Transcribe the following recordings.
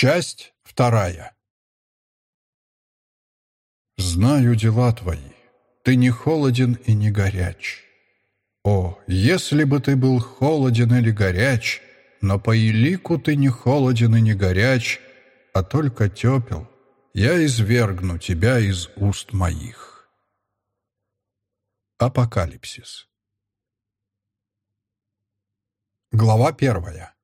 Часть вторая. Знаю дела твои. Ты не холоден и не горяч. О, если бы ты был холоден или горяч, но по елику ты не холоден и не горяч, а только тепел, я извергну тебя из уст моих. Апокалипсис. Глава первая.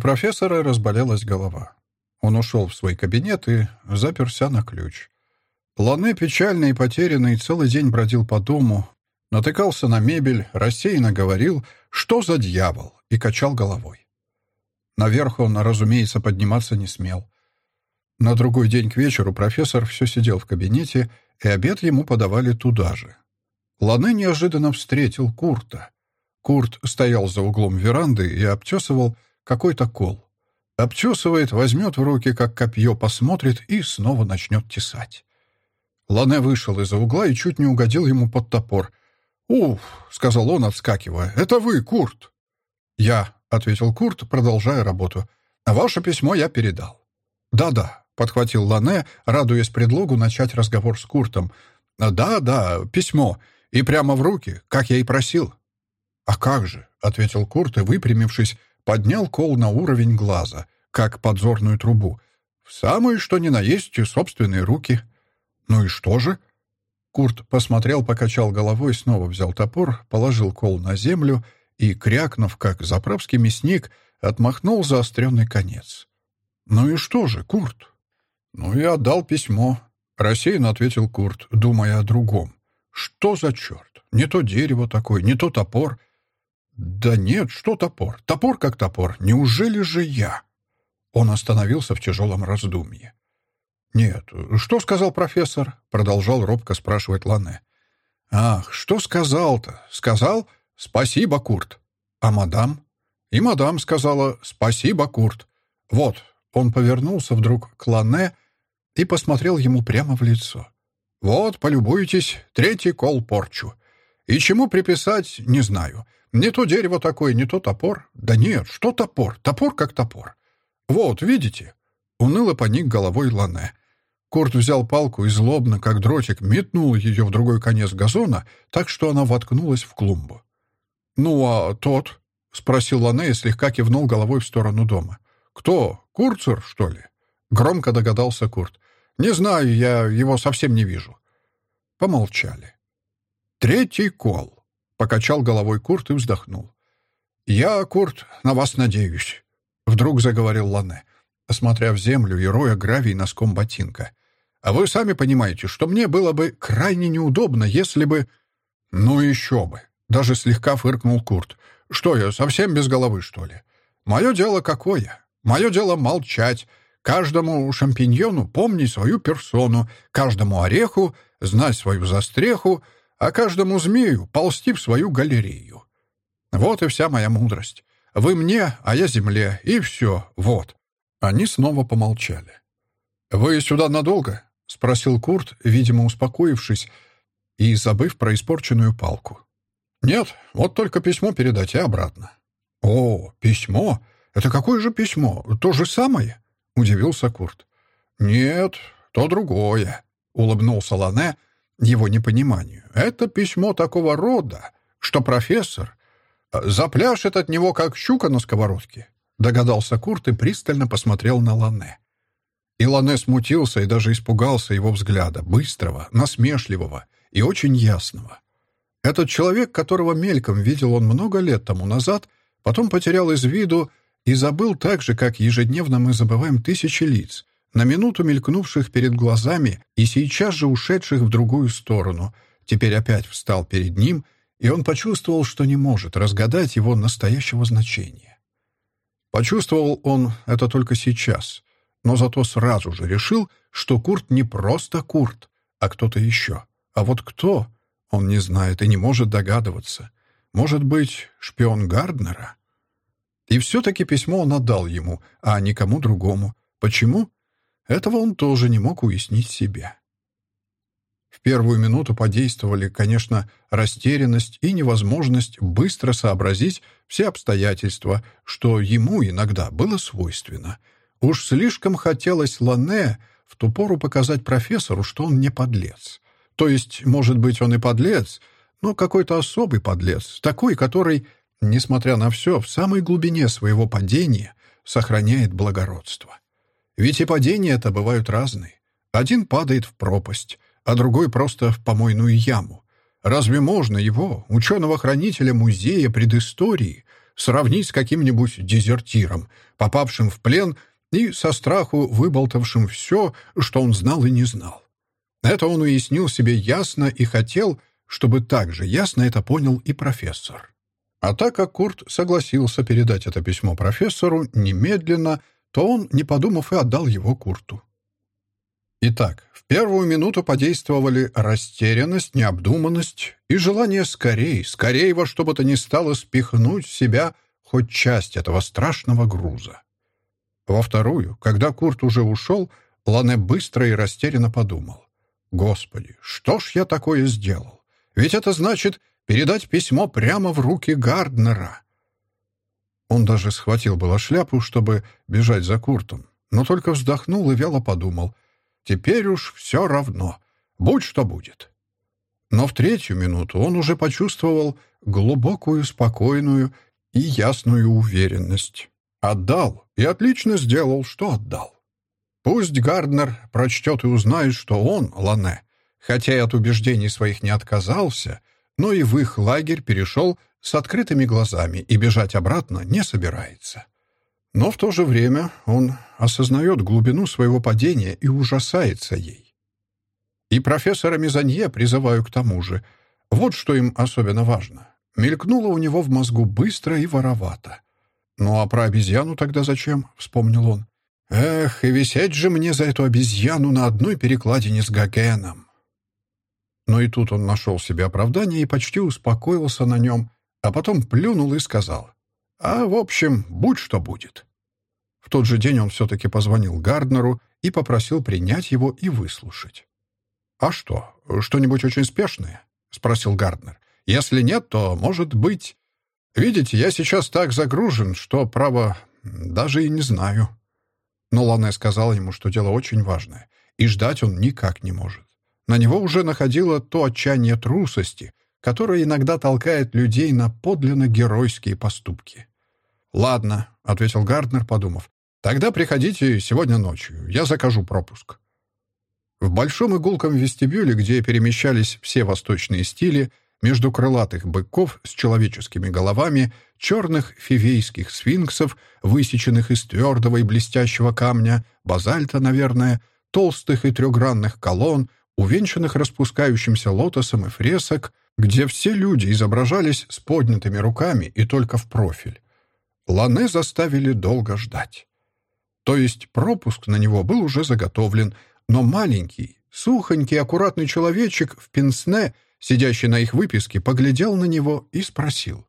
Профессора разболелась голова. Он ушел в свой кабинет и заперся на ключ. Лане, печальный и потерянный, целый день бродил по дому, натыкался на мебель, рассеянно говорил «Что за дьявол?» и качал головой. Наверх он, разумеется, подниматься не смел. На другой день к вечеру профессор все сидел в кабинете, и обед ему подавали туда же. Лане неожиданно встретил Курта. Курт стоял за углом веранды и обтесывал какой-то кол. Обтесывает, возьмет в руки, как копье, посмотрит и снова начнет тесать. Лане вышел из-за угла и чуть не угодил ему под топор. «Уф!» — сказал он, отскакивая. «Это вы, Курт!» «Я», — ответил Курт, продолжая работу. «Ваше письмо я передал». «Да-да», — подхватил Лане, радуясь предлогу начать разговор с Куртом. «Да-да, письмо. И прямо в руки, как я и просил». «А как же?» — ответил Курт и, выпрямившись, поднял кол на уровень глаза, как подзорную трубу. В самые, что ни на есть, собственные руки. Ну и что же? Курт посмотрел, покачал головой, снова взял топор, положил кол на землю и, крякнув, как заправский мясник, отмахнул заостренный конец. «Ну и что же, Курт?» «Ну и отдал письмо», — рассеянно ответил Курт, думая о другом. «Что за черт? Не то дерево такое, не то топор. «Да нет, что топор? Топор как топор. Неужели же я?» Он остановился в тяжелом раздумье. «Нет, что сказал профессор?» — продолжал робко спрашивать Лане. «Ах, что сказал-то? Сказал? Спасибо, Курт. А мадам?» И мадам сказала «Спасибо, Курт». Вот, он повернулся вдруг к Лане и посмотрел ему прямо в лицо. «Вот, полюбуйтесь, третий кол порчу. И чему приписать, не знаю. Не то дерево такое, не то топор. Да нет, что топор? Топор как топор. Вот, видите?» Уныло поник головой Лане. Курт взял палку и злобно, как дротик, метнул ее в другой конец газона, так что она воткнулась в клумбу. «Ну, а тот?» — спросил Лане и слегка кивнул головой в сторону дома. «Кто? Курцер, что ли?» — громко догадался Курт. «Не знаю, я его совсем не вижу». Помолчали. «Третий кол», Покачал головой Курт и вздохнул. «Я, Курт, на вас надеюсь», — вдруг заговорил Лане, осмотря в землю и роя гравий носком ботинка. «А вы сами понимаете, что мне было бы крайне неудобно, если бы...» «Ну еще бы!» — даже слегка фыркнул Курт. «Что я, совсем без головы, что ли? Мое дело какое? Мое дело молчать, каждому шампиньону помнить свою персону, каждому ореху знать свою застреху, а каждому змею ползти в свою галерею. Вот и вся моя мудрость. Вы мне, а я земле, и все, вот». Они снова помолчали. «Вы сюда надолго?» — спросил Курт, видимо, успокоившись и забыв про испорченную палку. «Нет, вот только письмо передать и обратно». «О, письмо? Это какое же письмо? То же самое?» — удивился Курт. «Нет, то другое», — улыбнулся Лане, — его непониманию. Это письмо такого рода, что профессор э, запляшет от него, как щука на сковородке, догадался Курт и пристально посмотрел на Лане. И Лане смутился и даже испугался его взгляда, быстрого, насмешливого и очень ясного. Этот человек, которого мельком видел он много лет тому назад, потом потерял из виду и забыл так же, как ежедневно мы забываем тысячи лиц, на минуту мелькнувших перед глазами и сейчас же ушедших в другую сторону, теперь опять встал перед ним, и он почувствовал, что не может разгадать его настоящего значения. Почувствовал он это только сейчас, но зато сразу же решил, что Курт не просто Курт, а кто-то еще. А вот кто, он не знает и не может догадываться. Может быть, шпион Гарднера? И все-таки письмо он отдал ему, а никому другому. Почему? Этого он тоже не мог уяснить себе. В первую минуту подействовали, конечно, растерянность и невозможность быстро сообразить все обстоятельства, что ему иногда было свойственно. Уж слишком хотелось Лане в ту пору показать профессору, что он не подлец. То есть, может быть, он и подлец, но какой-то особый подлец, такой, который, несмотря на все, в самой глубине своего падения сохраняет благородство. Ведь и падения это бывают разные. Один падает в пропасть, а другой просто в помойную яму. Разве можно его, ученого-хранителя музея предыстории, сравнить с каким-нибудь дезертиром, попавшим в плен и со страху выболтавшим все, что он знал и не знал? Это он уяснил себе ясно и хотел, чтобы так же ясно это понял и профессор. А так как Курт согласился передать это письмо профессору немедленно, то он, не подумав, и отдал его Курту. Итак, в первую минуту подействовали растерянность, необдуманность и желание скорей, скорей во что бы то ни стало спихнуть в себя хоть часть этого страшного груза. Во вторую, когда Курт уже ушел, Лане быстро и растерянно подумал. «Господи, что ж я такое сделал? Ведь это значит передать письмо прямо в руки Гарднера». Он даже схватил было шляпу, чтобы бежать за Куртом, но только вздохнул и вяло подумал — Теперь уж все равно. Будь что будет. Но в третью минуту он уже почувствовал глубокую, спокойную и ясную уверенность. Отдал, и отлично сделал, что отдал. Пусть Гарднер прочтет и узнает, что он, Лане, хотя и от убеждений своих не отказался, но и в их лагерь перешел с открытыми глазами и бежать обратно не собирается. Но в то же время он осознает глубину своего падения и ужасается ей. И профессора Мизанье призываю к тому же. Вот что им особенно важно. Мелькнуло у него в мозгу быстро и воровато. «Ну а про обезьяну тогда зачем?» — вспомнил он. «Эх, и висеть же мне за эту обезьяну на одной перекладине с Гогеном!» Но и тут он нашел себе оправдание и почти успокоился на нем, а потом плюнул и сказал. А, в общем, будь что будет. В тот же день он все-таки позвонил Гарднеру и попросил принять его и выслушать. «А что, что-нибудь очень спешное?» — спросил Гарднер. «Если нет, то, может быть... Видите, я сейчас так загружен, что, право, даже и не знаю». Но Лане сказал ему, что дело очень важное, и ждать он никак не может. На него уже находило то отчаяние трусости, которое иногда толкает людей на подлинно геройские поступки. «Ладно», — ответил Гарднер, подумав. «Тогда приходите сегодня ночью. Я закажу пропуск». В большом игулком вестибюле, где перемещались все восточные стили, между крылатых быков с человеческими головами, черных фивейских сфинксов, высеченных из твердого и блестящего камня, базальта, наверное, толстых и трехгранных колонн, увенчанных распускающимся лотосом и фресок, где все люди изображались с поднятыми руками и только в профиль. Лане заставили долго ждать. То есть пропуск на него был уже заготовлен, но маленький, сухонький, аккуратный человечек в пенсне, сидящий на их выписке, поглядел на него и спросил.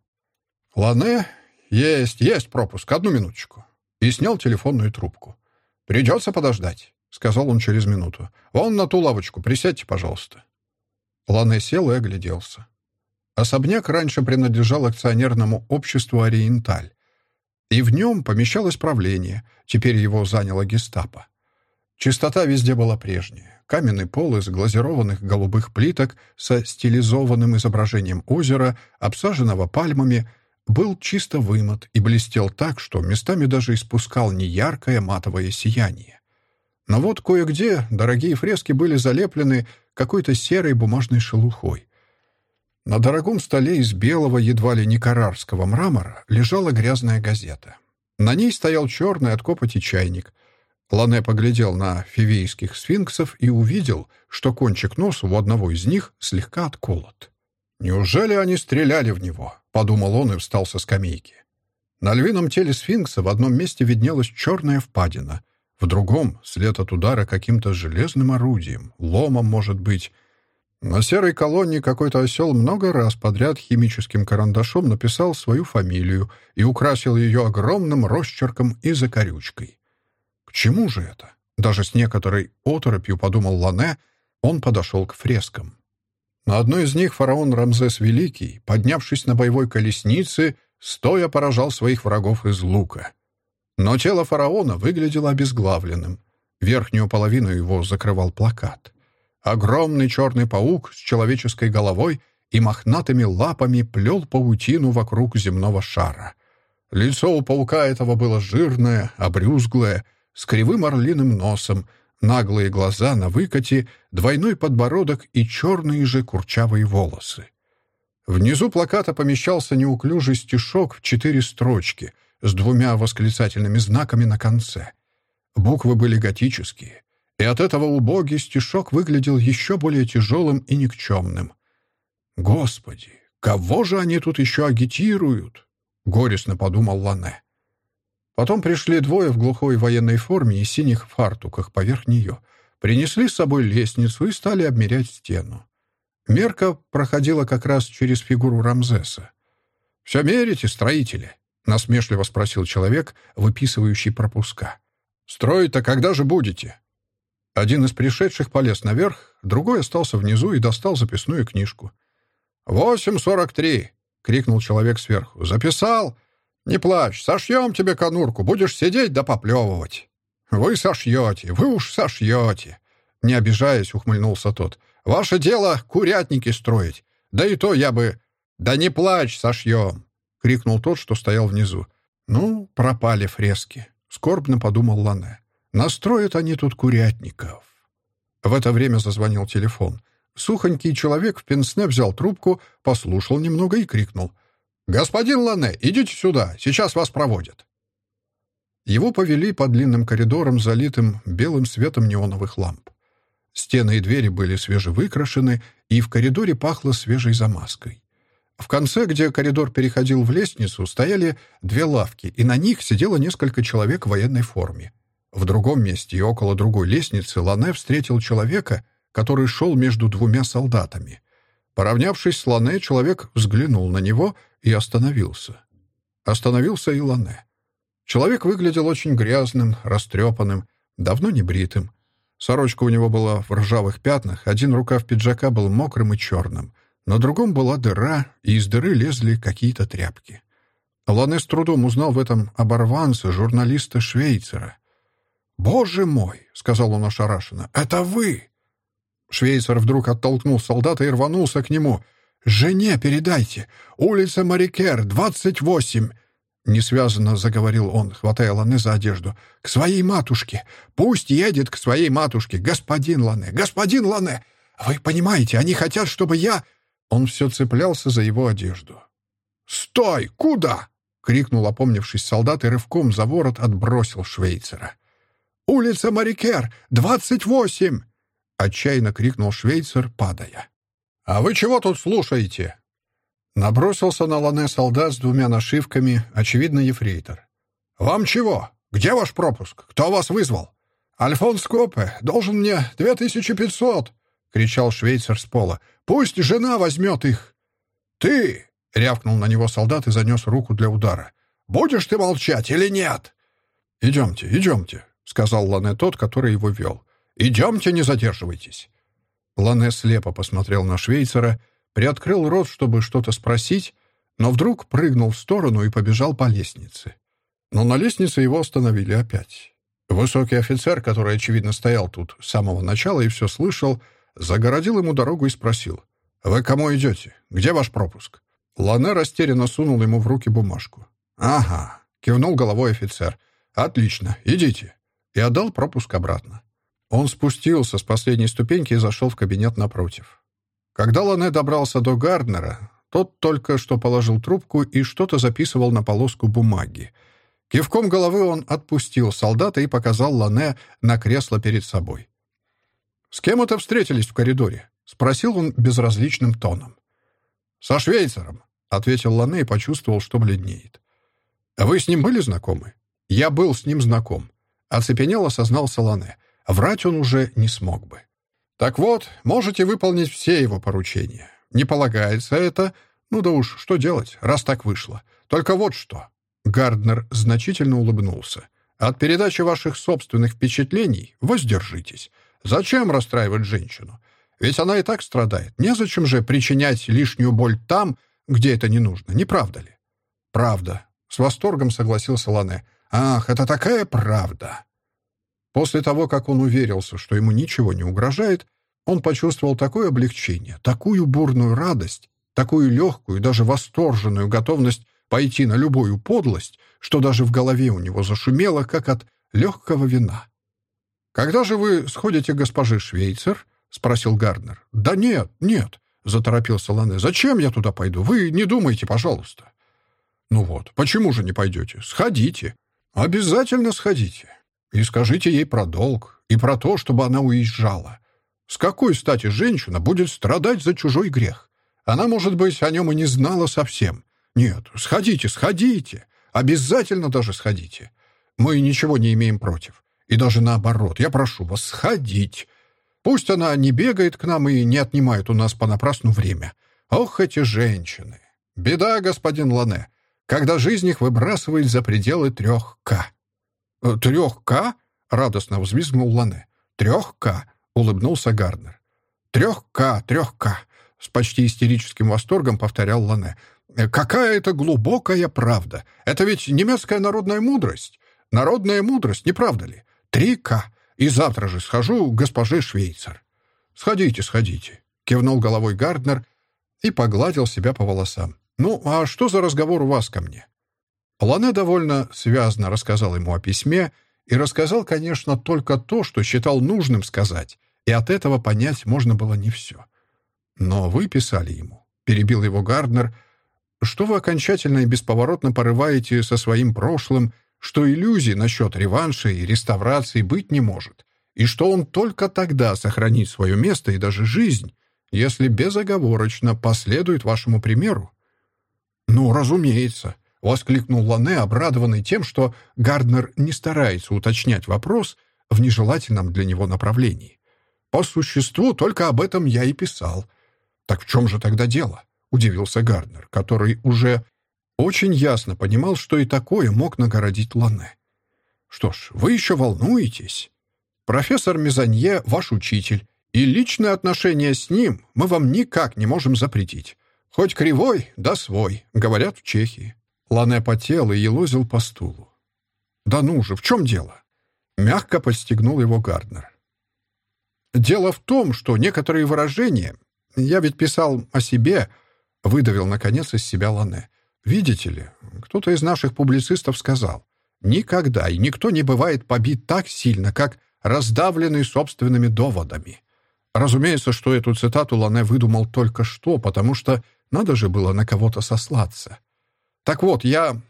«Лане, есть, есть пропуск, одну минуточку». И снял телефонную трубку. «Придется подождать», — сказал он через минуту. «Вон на ту лавочку, присядьте, пожалуйста». Лане сел и огляделся. Особняк раньше принадлежал акционерному обществу «Ориенталь», и в нем помещалось правление, теперь его заняло гестапо. Чистота везде была прежняя. Каменный пол из глазированных голубых плиток со стилизованным изображением озера, обсаженного пальмами, был чисто вымыт и блестел так, что местами даже испускал неяркое матовое сияние. Но вот кое-где дорогие фрески были залеплены какой-то серой бумажной шелухой. На дорогом столе из белого, едва ли не карарского мрамора лежала грязная газета. На ней стоял черный от копоти чайник. Лане поглядел на фивейских сфинксов и увидел, что кончик носа у одного из них слегка отколот. «Неужели они стреляли в него?» — подумал он и встал со скамейки. На львином теле сфинкса в одном месте виднелась черная впадина, в другом — след от удара каким-то железным орудием, ломом, может быть, на серой колонне какой-то осел много раз подряд химическим карандашом написал свою фамилию и украсил ее огромным росчерком и закорючкой. К чему же это? Даже с некоторой оторопью, подумал Лане, он подошел к фрескам. На одной из них фараон Рамзес Великий, поднявшись на боевой колеснице, стоя поражал своих врагов из лука. Но тело фараона выглядело обезглавленным. Верхнюю половину его закрывал плакат. Огромный черный паук с человеческой головой и мохнатыми лапами плел паутину вокруг земного шара. Лицо у паука этого было жирное, обрюзглое, с кривым орлиным носом, наглые глаза на выкате, двойной подбородок и черные же курчавые волосы. Внизу плаката помещался неуклюжий стишок в четыре строчки с двумя восклицательными знаками на конце. Буквы были готические, и от этого убогий стишок выглядел еще более тяжелым и никчемным. «Господи, кого же они тут еще агитируют?» — горестно подумал Лане. Потом пришли двое в глухой военной форме и синих фартуках поверх нее, принесли с собой лестницу и стали обмерять стену. Мерка проходила как раз через фигуру Рамзеса. «Все мерите, строители?» — насмешливо спросил человек, выписывающий пропуска. «Строить-то когда же будете?» Один из пришедших полез наверх, другой остался внизу и достал записную книжку. «Восемь сорок три!» — крикнул человек сверху. «Записал? Не плачь, сошьем тебе конурку, будешь сидеть да поплевывать». «Вы сошьете, вы уж сошьете!» Не обижаясь, ухмыльнулся тот. «Ваше дело — курятники строить. Да и то я бы...» «Да не плачь, сошьем!» — крикнул тот, что стоял внизу. «Ну, пропали фрески», — скорбно подумал Лане. «Настроят они тут курятников». В это время зазвонил телефон. Сухонький человек в пенсне взял трубку, послушал немного и крикнул. «Господин Лане, идите сюда, сейчас вас проводят». Его повели по длинным коридорам, залитым белым светом неоновых ламп. Стены и двери были свежевыкрашены, и в коридоре пахло свежей замазкой. В конце, где коридор переходил в лестницу, стояли две лавки, и на них сидело несколько человек в военной форме. В другом месте и около другой лестницы Лане встретил человека, который шел между двумя солдатами. Поравнявшись с Лане, человек взглянул на него и остановился. Остановился и Лане. Человек выглядел очень грязным, растрепанным, давно не бритым. Сорочка у него была в ржавых пятнах, один рукав пиджака был мокрым и черным, на другом была дыра, и из дыры лезли какие-то тряпки. Лане с трудом узнал в этом оборванца, журналиста-швейцера. «Боже мой!» — сказал он ошарашенно. «Это вы!» Швейцар вдруг оттолкнул солдата и рванулся к нему. «Жене передайте! Улица Марикер, 28!» Несвязанно заговорил он, хватая Лане за одежду. «К своей матушке! Пусть едет к своей матушке! Господин Лане! Господин Лане! Вы понимаете, они хотят, чтобы я...» Он все цеплялся за его одежду. «Стой! Куда?» — крикнул опомнившись солдат и рывком за ворот отбросил швейцара. «Улица Марикер! Двадцать восемь!» Отчаянно крикнул швейцар, падая. «А вы чего тут слушаете?» Набросился на Лане солдат с двумя нашивками, очевидно, ефрейтор. «Вам чего? Где ваш пропуск? Кто вас вызвал?» «Альфонс Копе должен мне две тысячи пятьсот!» — кричал швейцар с пола. «Пусть жена возьмет их!» «Ты!» — рявкнул на него солдат и занес руку для удара. «Будешь ты молчать или нет?» «Идемте, идемте», — сказал Лане тот, который его вел. «Идемте, не задерживайтесь». Лане слепо посмотрел на швейцара, приоткрыл рот, чтобы что-то спросить, но вдруг прыгнул в сторону и побежал по лестнице. Но на лестнице его остановили опять. Высокий офицер, который, очевидно, стоял тут с самого начала и все слышал, загородил ему дорогу и спросил. «Вы кому идете? Где ваш пропуск?» Лане растерянно сунул ему в руки бумажку. «Ага», — кивнул головой офицер. «Отлично, идите». И отдал пропуск обратно. Он спустился с последней ступеньки и зашел в кабинет напротив. Когда Лане добрался до Гарднера, тот только что положил трубку и что-то записывал на полоску бумаги. Кивком головы он отпустил солдата и показал Лане на кресло перед собой. «С кем это встретились в коридоре?» — спросил он безразличным тоном. «Со швейцаром», — ответил Лане и почувствовал, что бледнеет. «Вы с ним были знакомы?» «Я был с ним знаком», — оцепенело сознался Лане. Врать он уже не смог бы. Так вот, можете выполнить все его поручения. Не полагается это. Ну да уж, что делать, раз так вышло. Только вот что. Гарднер значительно улыбнулся. От передачи ваших собственных впечатлений воздержитесь. Зачем расстраивать женщину? Ведь она и так страдает. Незачем же причинять лишнюю боль там, где это не нужно, не правда ли? Правда. С восторгом согласился Лане. Ах, это такая правда. После того, как он уверился, что ему ничего не угрожает, он почувствовал такое облегчение, такую бурную радость, такую легкую и даже восторженную готовность пойти на любую подлость, что даже в голове у него зашумело, как от легкого вина. «Когда же вы сходите к госпоже Швейцер?» — спросил Гарднер. «Да нет, нет», — заторопился Лане. «Зачем я туда пойду? Вы не думайте, пожалуйста». «Ну вот, почему же не пойдете? Сходите. Обязательно сходите. И скажите ей про долг и про то, чтобы она уезжала. С какой стати женщина будет страдать за чужой грех? Она, может быть, о нем и не знала совсем. Нет, сходите, сходите. Обязательно даже сходите. Мы ничего не имеем против. И даже наоборот, я прошу вас сходить. Пусть она не бегает к нам и не отнимает у нас понапрасну время. Ох, эти женщины! Беда, господин Лане, когда жизнь их выбрасывает за пределы трех К. «Э, «Трех К?» — радостно взвизгнул Лане. «Трех К?» — улыбнулся Гарднер. «Трех К, трех К!» — с почти истерическим восторгом повторял Лане. «Э, «Какая это глубокая правда! Это ведь немецкая народная мудрость! Народная мудрость, не правда ли? Три К! И завтра же схожу к госпоже Швейцер». «Сходите, сходите», — кивнул головой Гарднер и погладил себя по волосам. «Ну, а что за разговор у вас ко мне?» Лане довольно связно рассказал ему о письме и рассказал, конечно, только то, что считал нужным сказать, и от этого понять можно было не все. «Но вы писали ему», — перебил его Гарднер, «что вы окончательно и бесповоротно порываете со своим прошлым, что иллюзий насчет реванша и реставрации быть не может, и что он только тогда сохранит свое место и даже жизнь, если безоговорочно последует вашему примеру». «Ну, разумеется», — воскликнул Лане, обрадованный тем, что Гарднер не старается уточнять вопрос в нежелательном для него направлении. «По существу только об этом я и писал». «Так в чем же тогда дело?» — удивился Гарднер, который уже очень ясно понимал, что и такое мог нагородить Лане. «Что ж, вы еще волнуетесь. Профессор Мезанье — ваш учитель, и личное отношение с ним мы вам никак не можем запретить. Хоть кривой, да свой, говорят в Чехии. Лане потел и елозил по стулу. «Да ну же, в чем дело?» Мягко подстегнул его Гарднер. «Дело в том, что некоторые выражения... Я ведь писал о себе...» Выдавил, наконец, из себя Лане. «Видите ли, кто-то из наших публицистов сказал, никогда и никто не бывает побит так сильно, как раздавленный собственными доводами». Разумеется, что эту цитату Лане выдумал только что, потому что надо же было на кого-то сослаться. Так вот, я...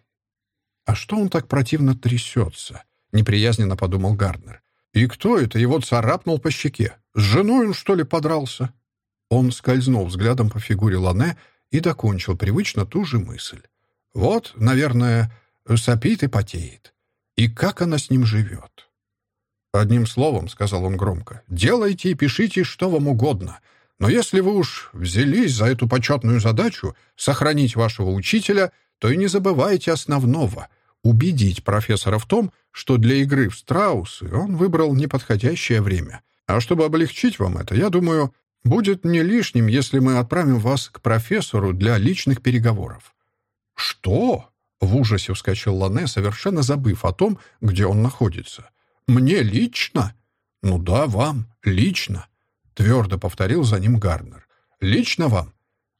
А что он так противно трясется? Неприязненно подумал Гарднер. И кто это его царапнул по щеке? С женой он, что ли, подрался? Он скользнул взглядом по фигуре Лане и докончил привычно ту же мысль. Вот, наверное, сопит и потеет. И как она с ним живет? «Одним словом», — сказал он громко, — «делайте и пишите, что вам угодно. Но если вы уж взялись за эту почетную задачу сохранить вашего учителя, то и не забывайте основного — убедить профессора в том, что для игры в страусы он выбрал неподходящее время. А чтобы облегчить вам это, я думаю, будет не лишним, если мы отправим вас к профессору для личных переговоров». «Что?» — в ужасе вскочил Лане, совершенно забыв о том, где он находится. «Мне лично?» «Ну да, вам, лично», — твердо повторил за ним Гарнер. «Лично вам?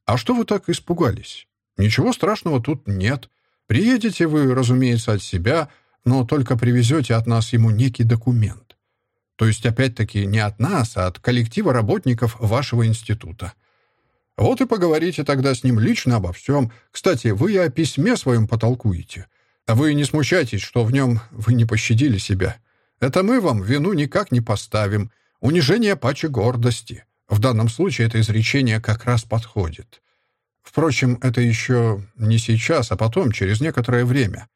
А что вы так испугались? Ничего страшного тут нет. Приедете вы, разумеется, от себя, но только привезете от нас ему некий документ. То есть, опять-таки, не от нас, а от коллектива работников вашего института. Вот и поговорите тогда с ним лично обо всем. Кстати, вы о письме своем потолкуете. А вы не смущайтесь, что в нем вы не пощадили себя. Это мы вам вину никак не поставим. Унижение паче гордости. В данном случае это изречение как раз подходит. Впрочем, это еще не сейчас, а потом, через некоторое время.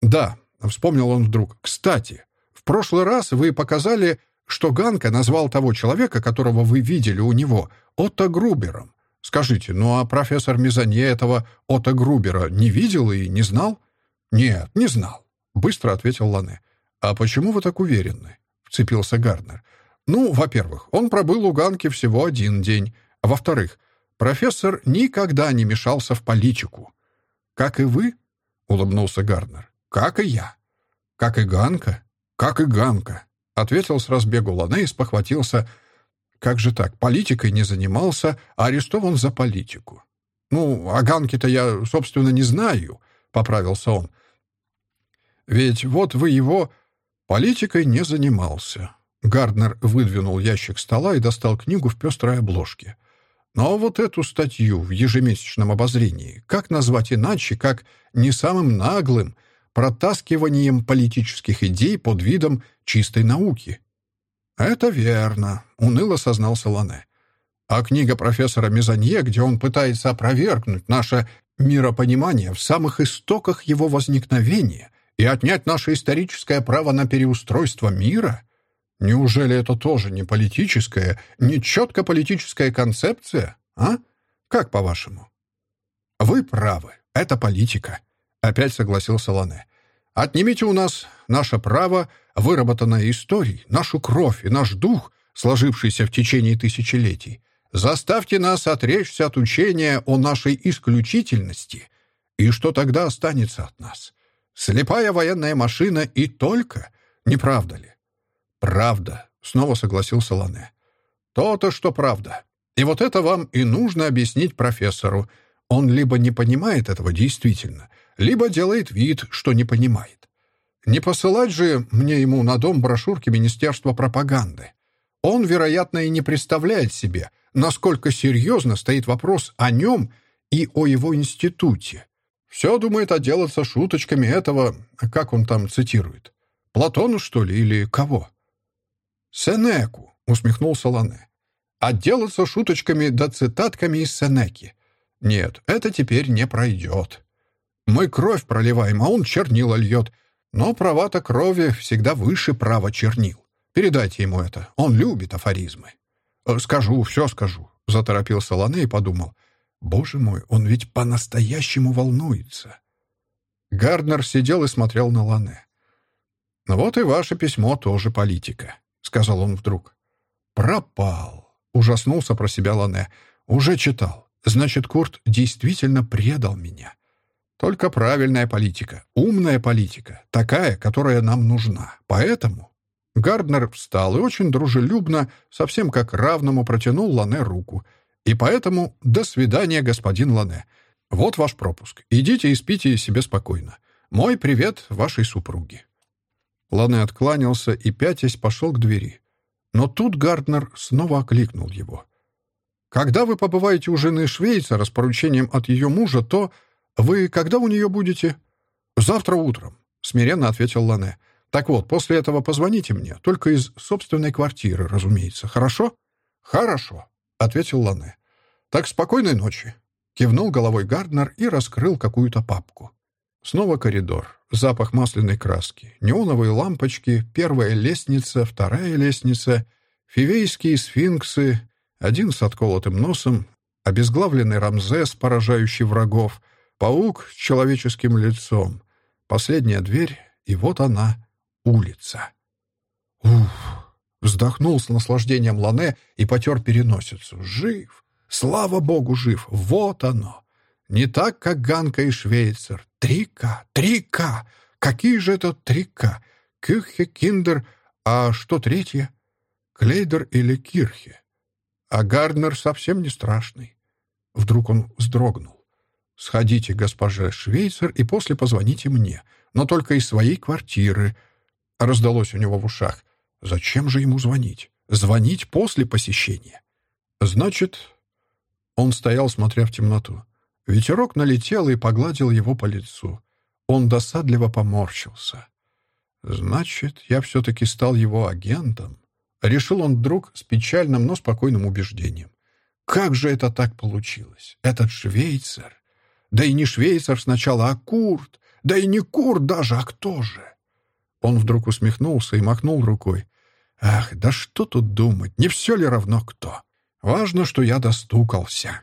Да, вспомнил он вдруг. Кстати, прошлый раз вы показали, что Ганка назвал того человека, которого вы видели у него, Отто Грубером. Скажите, ну а профессор Мизанье этого Отто Грубера не видел и не знал? Нет, не знал, быстро ответил Лане. «А почему вы так уверены?» — вцепился Гарднер. «Ну, во-первых, он пробыл у Ганки всего один день. А во-вторых, профессор никогда не мешался в политику». «Как и вы?» — улыбнулся Гарднер. «Как и я». «Как и Ганка?» «Как и Ганка», — ответил с разбегу Лане и спохватился. «Как же так? Политикой не занимался, а арестован за политику». «Ну, о Ганке-то я, собственно, не знаю», — поправился он. «Ведь вот вы его политикой не занимался». Гарднер выдвинул ящик стола и достал книгу в пестрой обложке. Но вот эту статью в ежемесячном обозрении, как назвать иначе, как не самым наглым — протаскиванием политических идей под видом чистой науки. «Это верно», — уныло сознался Лане. А книга профессора Мезанье, где он пытается опровергнуть наше миропонимание в самых истоках его возникновения и отнять наше историческое право на переустройство мира? Неужели это тоже не политическая, не четко политическая концепция, а? Как по-вашему? Вы правы, это политика, опять согласился Лане. Отнимите у нас наше право, выработанное историей, нашу кровь и наш дух, сложившийся в течение тысячелетий. Заставьте нас отречься от учения о нашей исключительности. И что тогда останется от нас? Слепая военная машина и только? Не правда ли? Правда, снова согласился Лане. То-то, что правда. И вот это вам и нужно объяснить профессору. Он либо не понимает этого действительно, либо делает вид, что не понимает. Не посылать же мне ему на дом брошюрки Министерства пропаганды. Он, вероятно, и не представляет себе, насколько серьезно стоит вопрос о нем и о его институте. Все думает отделаться шуточками этого, как он там цитирует. Платону, что ли, или кого? «Сенеку», — усмехнулся Лане. «Отделаться шуточками да цитатками из Сенеки. Нет, это теперь не пройдет. Мы кровь проливаем, а он чернила льет. Но права-то крови всегда выше права чернил. Передайте ему это. Он любит афоризмы. Э, «Скажу, все скажу», — заторопился Лане и подумал. «Боже мой, он ведь по-настоящему волнуется». Гарднер сидел и смотрел на Лане. «Вот и ваше письмо тоже политика», — сказал он вдруг. «Пропал», — ужаснулся про себя Лане. «Уже читал. Значит, Курт действительно предал меня. Только правильная политика, умная политика, такая, которая нам нужна. Поэтому Гарднер встал и очень дружелюбно, совсем как равному, протянул Лане руку. И поэтому «до свидания, господин Лане». Вот ваш пропуск. Идите и спите себе спокойно. Мой привет вашей супруге». Лане откланялся и, пятясь, пошел к двери. Но тут Гарднер снова окликнул его. «Когда вы побываете у жены Швейцара с поручением от ее мужа, то «Вы когда у нее будете?» «Завтра утром», — смиренно ответил Лане. «Так вот, после этого позвоните мне, только из собственной квартиры, разумеется. Хорошо?» «Хорошо», — ответил Лане. «Так спокойной ночи», — кивнул головой Гарднер и раскрыл какую-то папку. Снова коридор, запах масляной краски, неоновые лампочки, первая лестница, вторая лестница, фивейские сфинксы, один с отколотым носом, обезглавленный Рамзес, поражающий врагов — Паук с человеческим лицом. Последняя дверь, и вот она, улица. Уф! Вздохнул с наслаждением Лане и потер переносицу. Жив! Слава богу, жив! Вот оно! Не так, как Ганка и Швейцер. Три К! Три К! Какие же это три К? Küche, Kinder, а что третье? Kleider или Kirche? А Гарднер совсем не страшный. Вдруг он вздрогнул. «Сходите, госпожа Швейцер, и после позвоните мне, но только из своей квартиры». Раздалось у него в ушах. «Зачем же ему звонить? Звонить после посещения?» «Значит...» Он стоял, смотря в темноту. Ветерок налетел и погладил его по лицу. Он досадливо поморщился. «Значит, я все-таки стал его агентом?» Решил он вдруг с печальным, но спокойным убеждением. «Как же это так получилось? Этот швейцар...» Да и не швейцар сначала, а Курт. Да и не Курт даже, а кто же? Он вдруг усмехнулся и махнул рукой. Ах, да что тут думать, не все ли равно кто? Важно, что я достукался.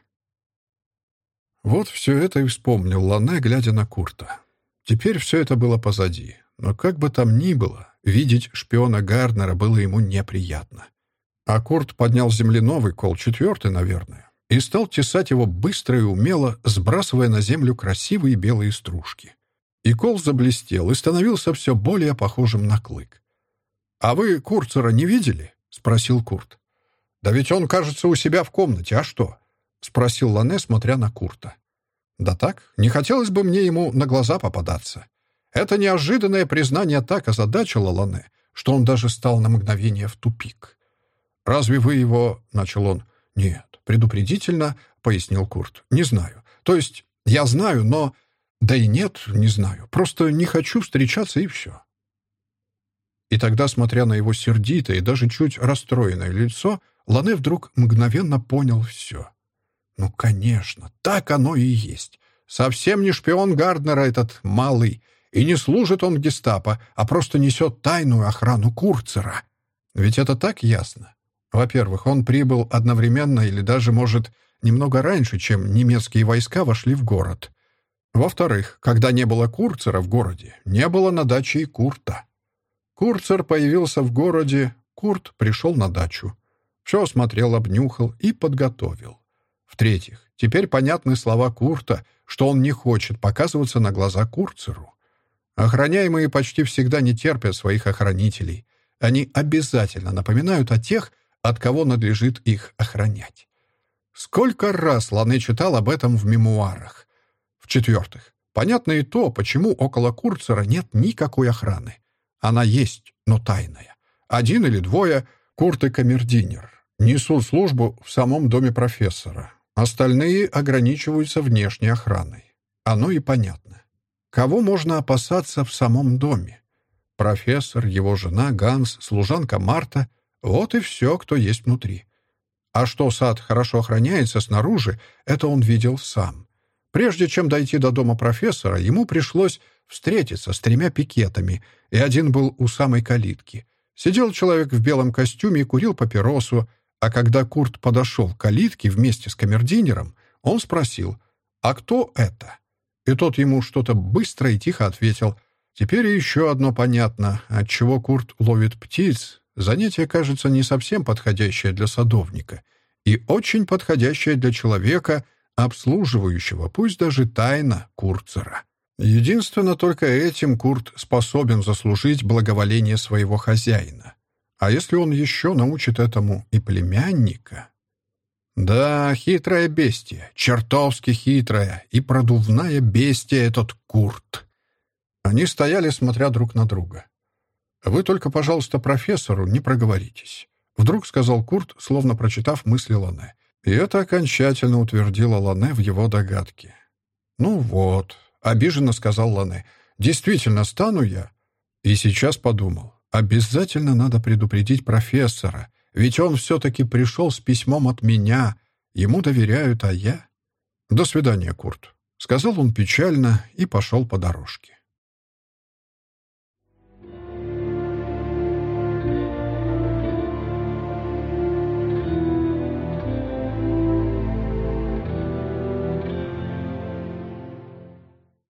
Вот все это и вспомнил Лане, глядя на Курта. Теперь все это было позади. Но как бы там ни было, Видеть шпиона Гарднера было ему неприятно. А Курт поднял с земли новый кол, четвертый, наверное, и стал тесать его быстро и умело, сбрасывая на землю красивые белые стружки. И кол заблестел и становился все более похожим на клык. «А вы Курцера не видели?» — спросил Курт. «Да ведь он, кажется, у себя в комнате, а что?» — спросил Лане, смотря на Курта. «Да так, не хотелось бы мне ему на глаза попадаться». Это неожиданное признание так озадачило Лане, что он даже стал на мгновение в тупик. «Разве вы его...» — начал он. «Нет, предупредительно», — пояснил Курт. «Не знаю. То есть, я знаю, но...» «Да и нет, не знаю. Просто не хочу встречаться, и все». И тогда, смотря на его сердитое и даже чуть расстроенное лицо, Лане вдруг мгновенно понял все. Ну, конечно, так оно и есть. Совсем не шпион Гарднера этот малый, и не служит он гестапо, а просто несет тайную охрану Курцера. Ведь это так ясно. Во-первых, он прибыл одновременно или даже, может, немного раньше, чем немецкие войска вошли в город. Во-вторых, когда не было Курцера в городе, не было на даче и Курта. Курцер появился в городе, Курт пришел на дачу. Все осмотрел, обнюхал и подготовил. В-третьих, теперь понятны слова Курта, что он не хочет показываться на глаза Курцеру. Охраняемые почти всегда не терпят своих охранителей. Они обязательно напоминают о тех, от кого надлежит их охранять. Сколько раз Ланы читал об этом в мемуарах. В-четвертых, понятно и то, почему около Курцера нет никакой охраны. Она есть, но тайная. Один или двое, Курт и Камердинер, несут службу в самом доме профессора. Остальные ограничиваются внешней охраной. Оно и понятно. Кого можно опасаться в самом доме? Профессор, его жена, Ганс, служанка Марта — вот и все, кто есть внутри. А что сад хорошо охраняется снаружи, это он видел сам. Прежде чем дойти до дома профессора, ему пришлось встретиться с тремя пикетами, и один был у самой калитки. Сидел человек в белом костюме и курил папиросу, а когда Курт подошел к калитке вместе с камердинером, он спросил, «А кто это?» И тот ему что-то быстро и тихо ответил. Теперь еще одно понятно, отчего Курт ловит птиц, Занятие кажется не совсем подходящее для садовника и очень подходящее для человека, обслуживающего, пусть даже тайно, Курцера. Единственно только этим Курт способен заслужить благоволение своего хозяина. А если он еще научит этому и племянника? Да, хитрая бестия, чертовски хитрая и продувная бестия этот Курт. Они стояли, смотря друг на друга. «Вы только, пожалуйста, профессору не проговоритесь», — вдруг сказал Курт, словно прочитав мысли Лане. И это окончательно утвердило Лане в его догадке. «Ну вот», — обиженно сказал Лане, — «действительно стану я». И сейчас подумал, обязательно надо предупредить профессора, ведь он все-таки пришел с письмом от меня, ему доверяют, а я... «До свидания, Курт», — сказал он печально и пошел по дорожке.